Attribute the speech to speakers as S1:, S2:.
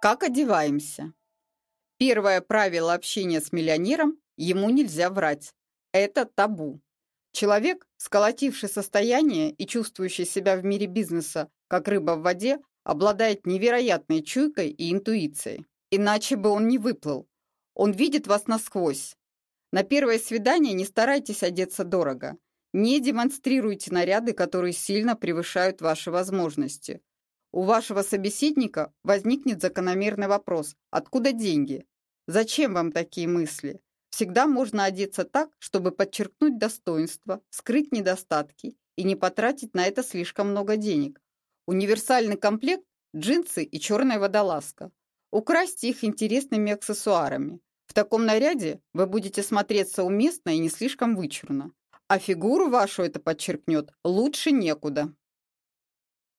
S1: Как одеваемся? Первое правило общения с миллионером – ему нельзя врать. Это табу. Человек, сколотивший состояние и чувствующий себя в мире бизнеса, как рыба в воде, обладает невероятной чуйкой и интуицией. Иначе бы он не выплыл. Он видит вас насквозь. На первое свидание не старайтесь одеться дорого. Не демонстрируйте наряды, которые сильно превышают ваши возможности. У вашего собеседника возникнет закономерный вопрос «Откуда деньги?». Зачем вам такие мысли? Всегда можно одеться так, чтобы подчеркнуть достоинства, скрыть недостатки и не потратить на это слишком много денег. Универсальный комплект – джинсы и черная водолазка. Украсьте их интересными аксессуарами. В таком наряде вы будете смотреться уместно и не слишком вычурно. А фигуру вашу это подчеркнет лучше некуда.